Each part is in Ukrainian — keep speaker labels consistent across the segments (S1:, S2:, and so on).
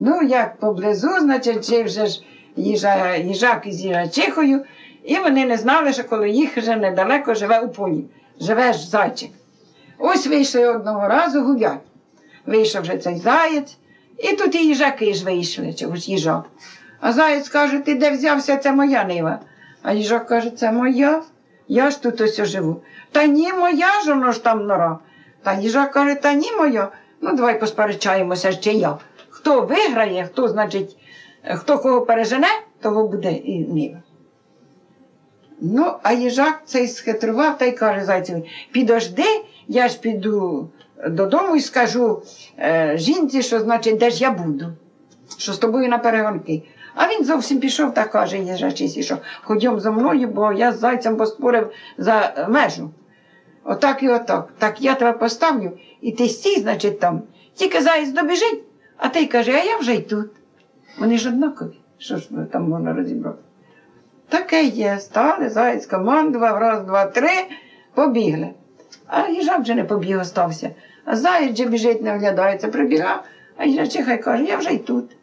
S1: Ну, як поблизу, значить, жив вже ж їжа, їжак із їжачихою, і вони не знали, що коло їх вже недалеко живе у полі, живе ж зайчик. Ось вийшли одного разу гулять. Вийшов вже цей заєць, і тут і їжаки ж вийшли, чогось їжак. А заєць каже, ти де взявся, це моя нива. А їжак каже, це моя. Я ж тут ось живу. Та ні, моя ж воно ж там нора. Та їжак каже, та ні, моя. Ну, давай посперечаємося ще я. Хто виграє, хто, значить, хто кого пережене, того буде і нива. Ну, а їжак цей схитрував та й каже зайцеві, підожди, я ж піду додому і скажу е, жінці, що значить, де ж я буду, що з тобою на перегонки. А він зовсім пішов та каже їжачисі, що ходьом за мною, бо я з зайцем поспорив за межу. Отак і отак. Так я тебе поставлю, і ти стій, значить, там. Тільки заєць добіжить, а ти каже, а я вже й тут. Вони ж однакові. Що ж там можна розібрати? Таке є. Стали, заєць командував, раз, два, три, побігли. А їжак вже не побіг, остався. А заєць же біжить, не оглядається, прибігав, а їжачиха й каже, я вже й тут.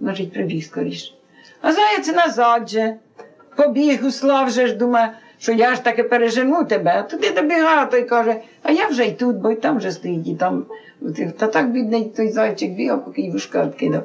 S1: Значить, прибіг скоріше. А заєць назад же. Побіг, услав же ж, думає, що я ж таки пережену тебе. А туди добігав, той каже, а я вже й тут, бо й там вже стоїть, і там. Та так бідний той зайчик бігав, поки й вушка відкидав.